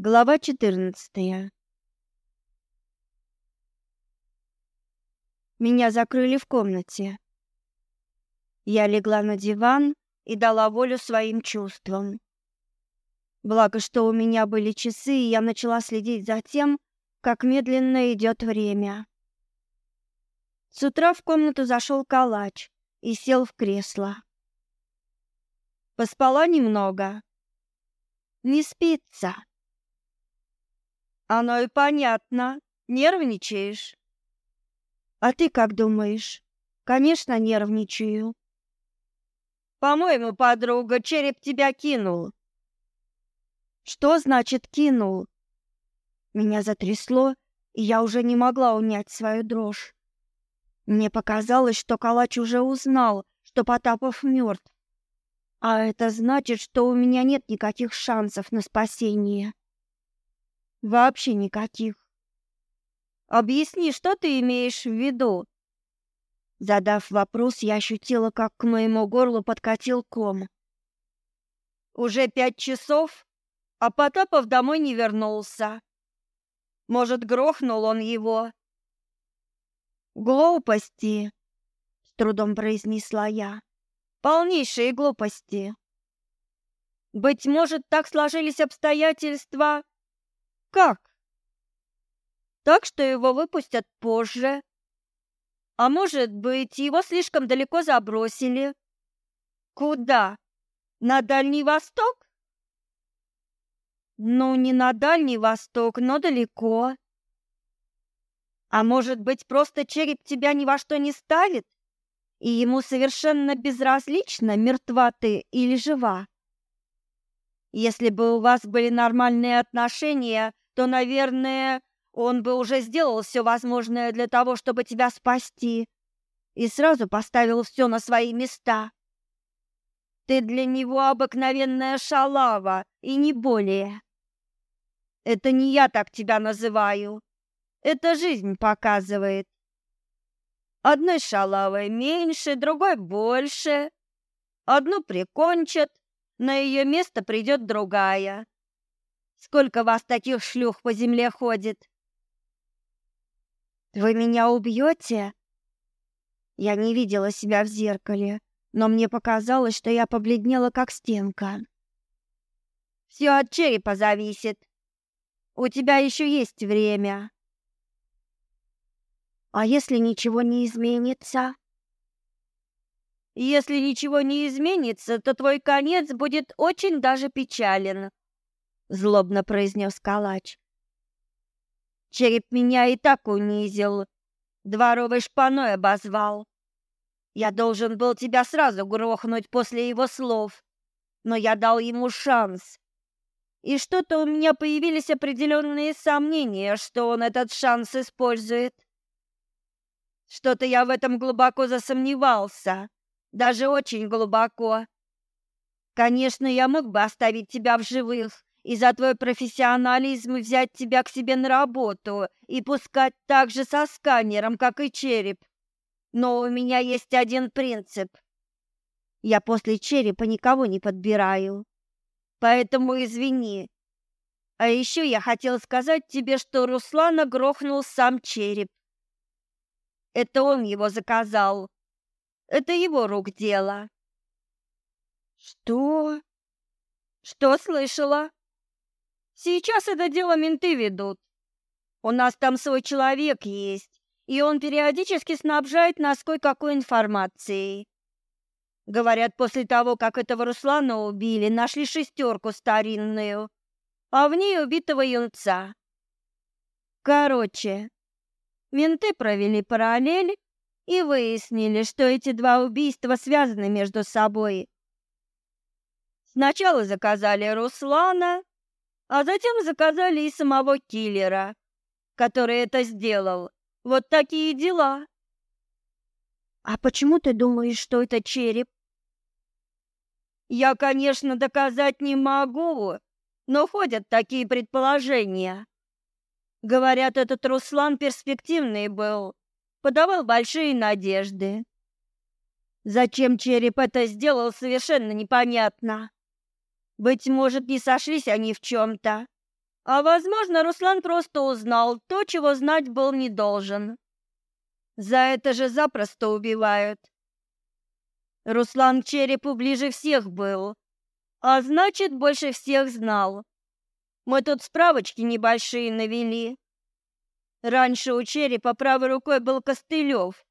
Глава 14. Меня закрыли в комнате. Я легла на диван и дала волю своим чувствам. Благо, что у меня были часы, и я начала следить за тем, как медленно идет время. С утра в комнату зашел калач и сел в кресло. Поспала немного. Не спится. Оно и понятно. Нервничаешь. А ты как думаешь? Конечно, нервничаю. По-моему, подруга, череп тебя кинул. Что значит кинул? Меня затрясло, и я уже не могла унять свою дрожь. Мне показалось, что Калач уже узнал, что Потапов мертв. А это значит, что у меня нет никаких шансов на спасение. Вообще никаких. Объясни, что ты имеешь в виду? Задав вопрос, я ощутила, как к моему горлу подкатил ком. Уже пять часов, а Потапов домой не вернулся. Может, грохнул он его? Глупости, с трудом произнесла я. Полнейшие глупости. Быть может, так сложились обстоятельства, как? Так что его выпустят позже. А может быть, его слишком далеко забросили? Куда? На Дальний Восток? Ну, не на Дальний Восток, но далеко. А может быть, просто череп тебя ни во что не ставит? И ему совершенно безразлично, мертва ты или жива. Если бы у вас были нормальные отношения, то, наверное, он бы уже сделал все возможное для того, чтобы тебя спасти. И сразу поставил все на свои места. Ты для него обыкновенная шалава, и не более. Это не я так тебя называю. Это жизнь показывает. Одной шалавой меньше, другой больше. Одну прикончат, на ее место придет другая. Сколько вас таких шлюх по земле ходит? Вы меня убьете? Я не видела себя в зеркале, но мне показалось, что я побледнела как стенка. Все от черепа зависит. У тебя еще есть время. А если ничего не изменится? Если ничего не изменится, то твой конец будет очень даже печален», — злобно произнес калач. «Череп меня и так унизил, дворовый шпаной обозвал. Я должен был тебя сразу грохнуть после его слов, но я дал ему шанс. И что-то у меня появились определенные сомнения, что он этот шанс использует. Что-то я в этом глубоко засомневался» даже очень глубоко. Конечно, я мог бы оставить тебя в живых и за твой профессионализм взять тебя к себе на работу и пускать так же со сканером, как и череп. Но у меня есть один принцип. Я после черепа никого не подбираю. Поэтому извини. А еще я хотел сказать тебе, что Руслана грохнул сам череп. Это он его заказал. Это его рук дело. Что? Что слышала? Сейчас это дело менты ведут. У нас там свой человек есть, и он периодически снабжает нас кое-какой информацией. Говорят, после того, как этого Руслана убили, нашли шестерку старинную, а в ней убитого юнца. Короче, менты провели параллель и выяснили, что эти два убийства связаны между собой. Сначала заказали Руслана, а затем заказали и самого киллера, который это сделал. Вот такие дела. А почему ты думаешь, что это череп? Я, конечно, доказать не могу, но ходят такие предположения. Говорят, этот Руслан перспективный был подавал большие надежды. Зачем череп это сделал, совершенно непонятно. Быть может, не сошлись они в чем-то. А, возможно, Руслан просто узнал то, чего знать был не должен. За это же запросто убивают. Руслан к черепу ближе всех был, а значит, больше всех знал. Мы тут справочки небольшие навели. Раньше у черепа правой рукой был Костылев,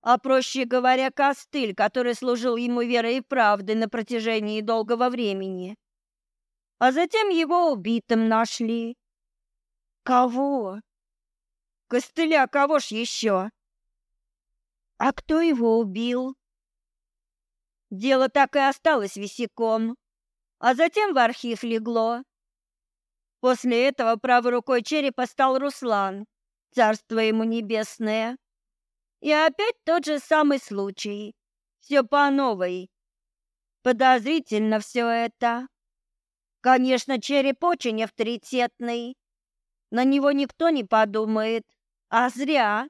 а проще говоря, костыль, который служил ему верой и правдой на протяжении долгого времени. А затем его убитым нашли. Кого? Костыля, кого ж еще? А кто его убил? Дело так и осталось висяком, а затем в архив легло. После этого правой рукой черепа стал Руслан, Царство ему небесное. И опять тот же самый случай. Все по новой. Подозрительно все это. Конечно, череп очень авторитетный. На него никто не подумает. А зря.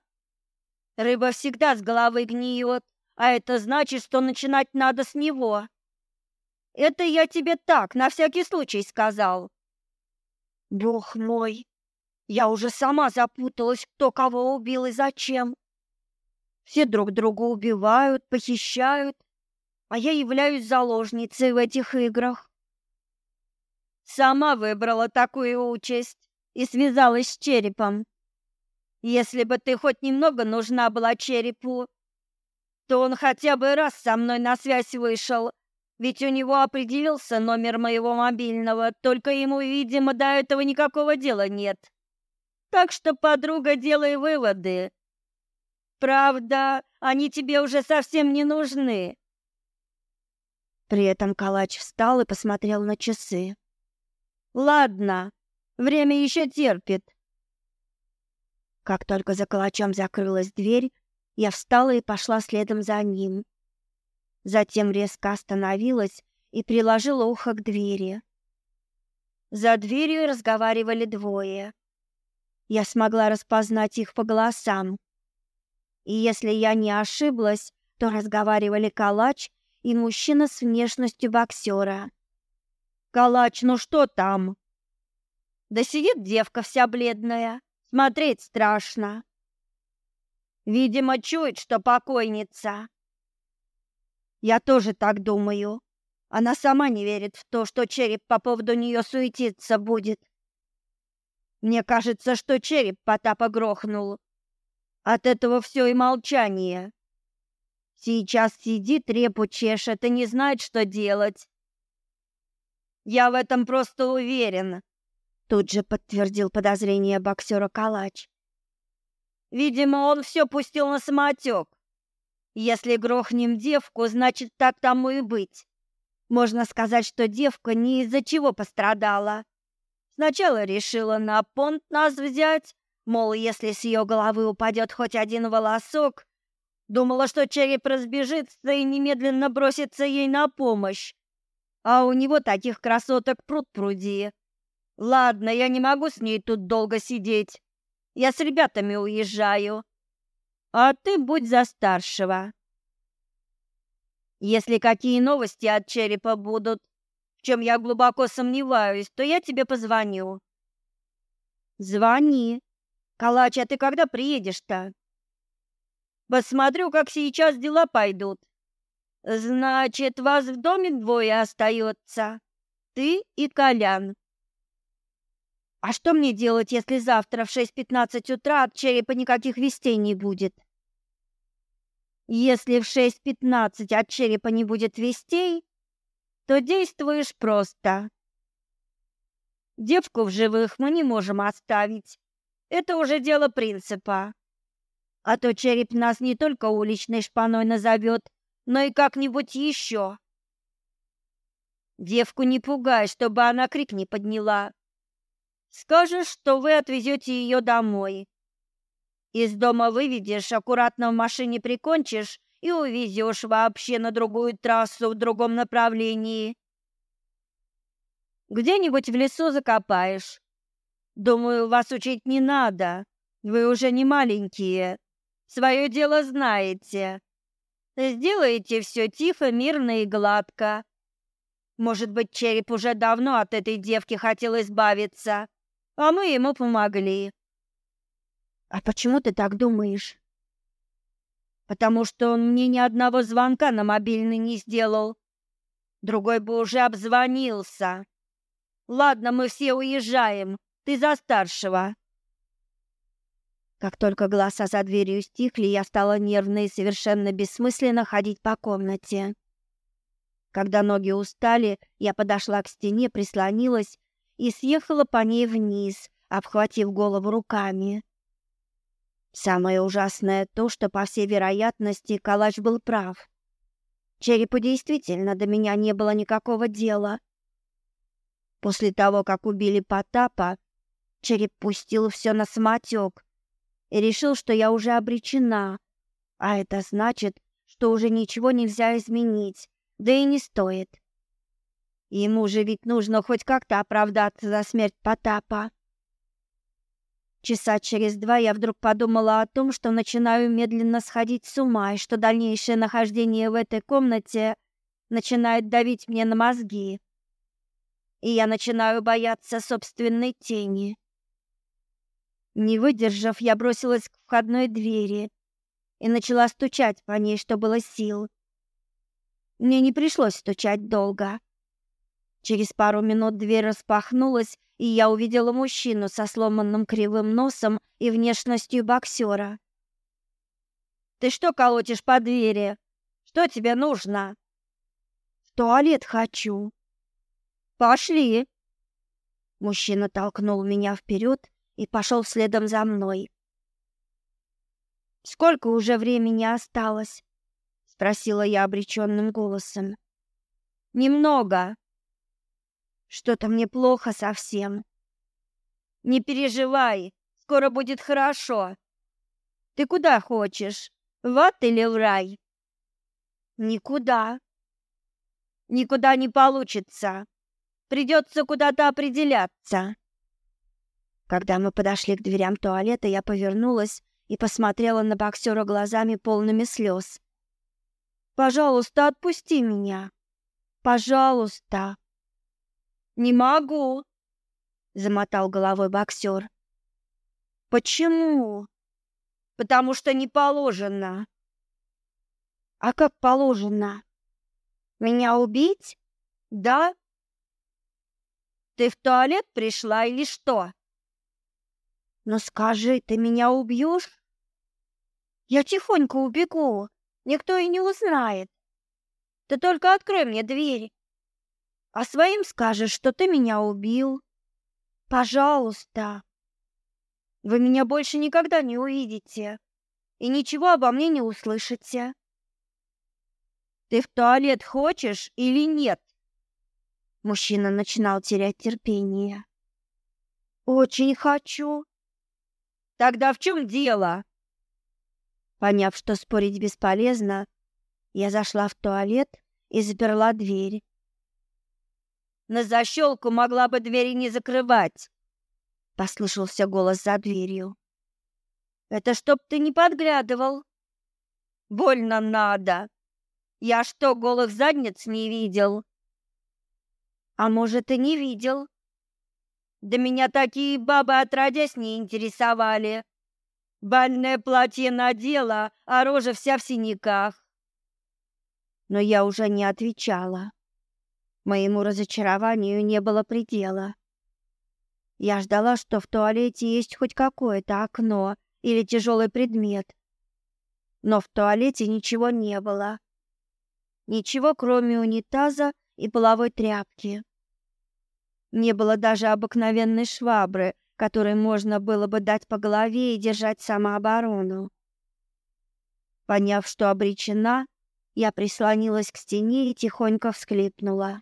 Рыба всегда с головы гниет, а это значит, что начинать надо с него. Это я тебе так, на всякий случай сказал. Бог мой, я уже сама запуталась, кто кого убил и зачем. Все друг друга убивают, похищают, а я являюсь заложницей в этих играх. Сама выбрала такую участь и связалась с черепом. Если бы ты хоть немного нужна была черепу, то он хотя бы раз со мной на связь вышел, ведь у него определился номер моего мобильного, только ему, видимо, до этого никакого дела нет так что подруга делай выводы. Правда, они тебе уже совсем не нужны. При этом Калач встал и посмотрел на часы. Ладно, время еще терпит. Как только за Калачом закрылась дверь, я встала и пошла следом за ним. Затем резко остановилась и приложила ухо к двери. За дверью разговаривали двое. Я смогла распознать их по голосам. И если я не ошиблась, то разговаривали калач и мужчина с внешностью боксера. «Калач, ну что там?» «Да сидит девка вся бледная. Смотреть страшно». «Видимо, чует, что покойница». «Я тоже так думаю. Она сама не верит в то, что череп по поводу нее суетиться будет», мне кажется, что череп Потапа грохнул. От этого все и молчание. Сейчас сидит, репу чешет и не знает, что делать. Я в этом просто уверен. Тут же подтвердил подозрение боксера Калач. Видимо, он все пустил на самотек. Если грохнем девку, значит, так тому и быть. Можно сказать, что девка ни из-за чего пострадала. Сначала решила на понт нас взять, мол, если с ее головы упадет хоть один волосок. Думала, что череп разбежится и немедленно бросится ей на помощь. А у него таких красоток пруд пруди. Ладно, я не могу с ней тут долго сидеть. Я с ребятами уезжаю. А ты будь за старшего. Если какие новости от черепа будут, чем я глубоко сомневаюсь, то я тебе позвоню». «Звони. Калач, а ты когда приедешь-то?» «Посмотрю, как сейчас дела пойдут. Значит, вас в доме двое остается. Ты и Колян». «А что мне делать, если завтра в 6.15 утра от черепа никаких вестей не будет?» «Если в 6.15 от черепа не будет вестей, то действуешь просто. Девку в живых мы не можем оставить. Это уже дело принципа. А то череп нас не только уличной шпаной назовет, но и как-нибудь еще. Девку не пугай, чтобы она крик не подняла. Скажешь, что вы отвезете ее домой. Из дома выведешь, аккуратно в машине прикончишь и увезешь вообще на другую трассу в другом направлении. Где-нибудь в лесу закопаешь. Думаю, вас учить не надо. Вы уже не маленькие. Свое дело знаете. Сделаете все тихо, мирно и гладко. Может быть, череп уже давно от этой девки хотел избавиться, а мы ему помогли. А почему ты так думаешь? потому что он мне ни одного звонка на мобильный не сделал. Другой бы уже обзвонился. Ладно, мы все уезжаем. Ты за старшего. Как только голоса за дверью стихли, я стала нервно и совершенно бессмысленно ходить по комнате. Когда ноги устали, я подошла к стене, прислонилась и съехала по ней вниз, обхватив голову руками. Самое ужасное то, что, по всей вероятности, Калач был прав. Черепу действительно до меня не было никакого дела. После того, как убили Потапа, Череп пустил все на самотек и решил, что я уже обречена, а это значит, что уже ничего нельзя изменить, да и не стоит. Ему же ведь нужно хоть как-то оправдаться за смерть Потапа. Часа через два я вдруг подумала о том, что начинаю медленно сходить с ума, и что дальнейшее нахождение в этой комнате начинает давить мне на мозги. И я начинаю бояться собственной тени. Не выдержав, я бросилась к входной двери и начала стучать по ней, что было сил. Мне не пришлось стучать долго. Через пару минут дверь распахнулась, и я увидела мужчину со сломанным кривым носом и внешностью боксера. «Ты что колотишь по двери? Что тебе нужно?» «В туалет хочу». «Пошли!» Мужчина толкнул меня вперед и пошел следом за мной. «Сколько уже времени осталось?» — спросила я обреченным голосом. «Немного», что-то мне плохо совсем. Не переживай, скоро будет хорошо. Ты куда хочешь? В ад или в рай? Никуда. Никуда не получится. Придется куда-то определяться. Когда мы подошли к дверям туалета, я повернулась и посмотрела на боксера глазами полными слез. «Пожалуйста, отпусти меня! Пожалуйста!» «Не могу!» — замотал головой боксер. «Почему?» «Потому что не положено». «А как положено? Меня убить? Да?» «Ты в туалет пришла или что?» «Ну скажи, ты меня убьешь?» «Я тихонько убегу, никто и не узнает. Ты только открой мне дверь, а своим скажешь, что ты меня убил. Пожалуйста. Вы меня больше никогда не увидите и ничего обо мне не услышите. Ты в туалет хочешь или нет? Мужчина начинал терять терпение. Очень хочу. Тогда в чем дело? Поняв, что спорить бесполезно, я зашла в туалет и заперла дверь. На защелку могла бы двери не закрывать!» Послышался голос за дверью. «Это чтоб ты не подглядывал!» «Больно надо! Я что, голых задниц не видел?» «А может, и не видел?» «Да меня такие бабы отродясь не интересовали!» Бальное платье надела, а рожа вся в синяках. Но я уже не отвечала. Моему разочарованию не было предела. Я ждала, что в туалете есть хоть какое-то окно или тяжелый предмет. Но в туалете ничего не было. Ничего, кроме унитаза и половой тряпки. Не было даже обыкновенной швабры, которой можно было бы дать по голове и держать самооборону. Поняв, что обречена, я прислонилась к стене и тихонько всклипнула.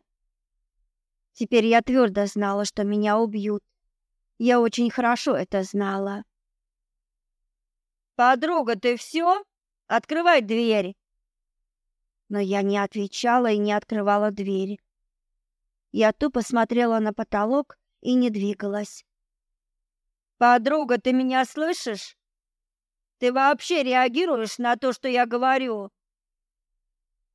Теперь я твердо знала, что меня убьют. Я очень хорошо это знала. «Подруга, ты все? Открывай дверь!» Но я не отвечала и не открывала дверь. Я тупо смотрела на потолок и не двигалась. «Подруга, ты меня слышишь? Ты вообще реагируешь на то, что я говорю?»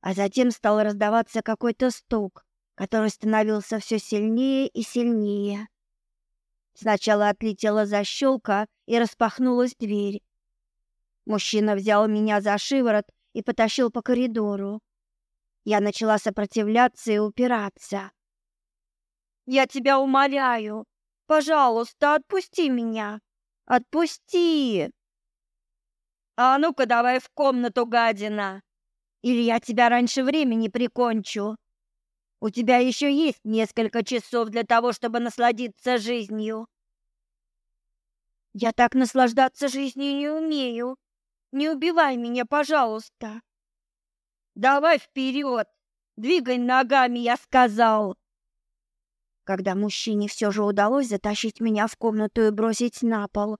А затем стал раздаваться какой-то стук который становился все сильнее и сильнее. Сначала отлетела защелка и распахнулась дверь. Мужчина взял меня за шиворот и потащил по коридору. Я начала сопротивляться и упираться. «Я тебя умоляю! Пожалуйста, отпусти меня! Отпусти!» «А ну-ка давай в комнату, гадина! Или я тебя раньше времени прикончу!» У тебя еще есть несколько часов для того, чтобы насладиться жизнью. Я так наслаждаться жизнью не умею. Не убивай меня, пожалуйста. Давай вперед. Двигай ногами, я сказал. Когда мужчине все же удалось затащить меня в комнату и бросить на пол,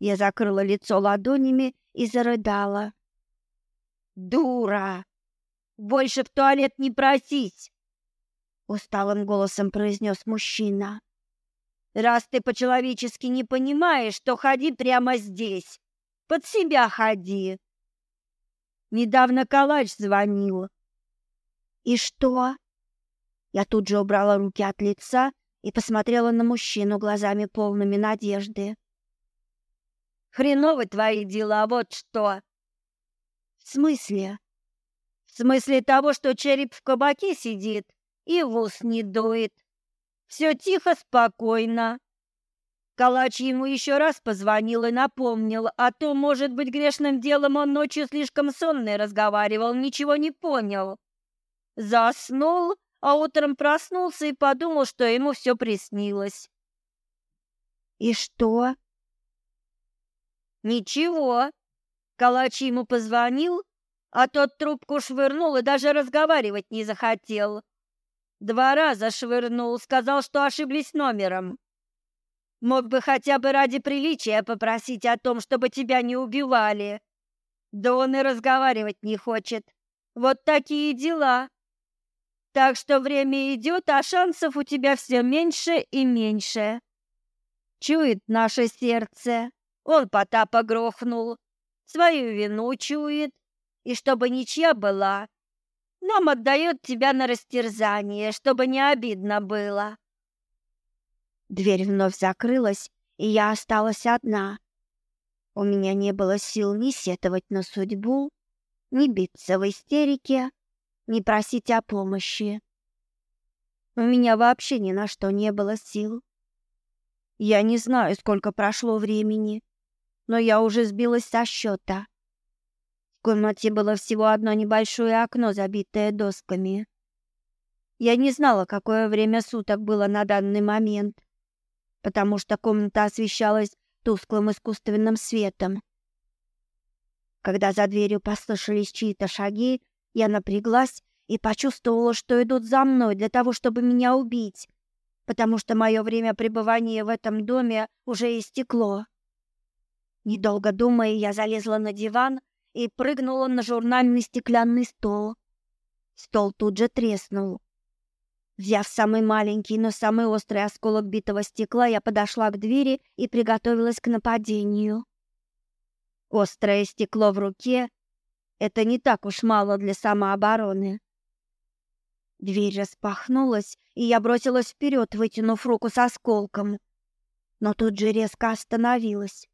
я закрыла лицо ладонями и зарыдала. Дура! Больше в туалет не просить! усталым голосом произнес мужчина. Раз ты по-человечески не понимаешь, то ходи прямо здесь. Под себя ходи. Недавно Калач звонил. И что? Я тут же убрала руки от лица и посмотрела на мужчину глазами полными надежды. Хреновы твои дела, вот что. В смысле? В смысле того, что череп в кабаке сидит и в не дует. Все тихо, спокойно. Калач ему еще раз позвонил и напомнил, а то, может быть, грешным делом он ночью слишком сонный разговаривал, ничего не понял. Заснул, а утром проснулся и подумал, что ему все приснилось. «И что?» «Ничего». Калач ему позвонил, а тот трубку швырнул и даже разговаривать не захотел. Два раза швырнул, сказал, что ошиблись номером. Мог бы хотя бы ради приличия попросить о том, чтобы тебя не убивали. Да он и разговаривать не хочет. Вот такие дела. Так что время идет, а шансов у тебя все меньше и меньше. Чует наше сердце. Он Потапа грохнул. Свою вину чует. И чтобы ничья была, нам отдает тебя на растерзание, чтобы не обидно было. Дверь вновь закрылась, и я осталась одна. У меня не было сил ни сетовать на судьбу, ни биться в истерике, ни просить о помощи. У меня вообще ни на что не было сил. Я не знаю, сколько прошло времени, но я уже сбилась со счета комнате было всего одно небольшое окно, забитое досками. Я не знала, какое время суток было на данный момент, потому что комната освещалась тусклым искусственным светом. Когда за дверью послышались чьи-то шаги, я напряглась и почувствовала, что идут за мной для того, чтобы меня убить, потому что мое время пребывания в этом доме уже истекло. Недолго думая, я залезла на диван и прыгнула на журнальный стеклянный стол. Стол тут же треснул. Взяв самый маленький, но самый острый осколок битого стекла, я подошла к двери и приготовилась к нападению. Острое стекло в руке — это не так уж мало для самообороны. Дверь распахнулась, и я бросилась вперед, вытянув руку с осколком. Но тут же резко остановилась.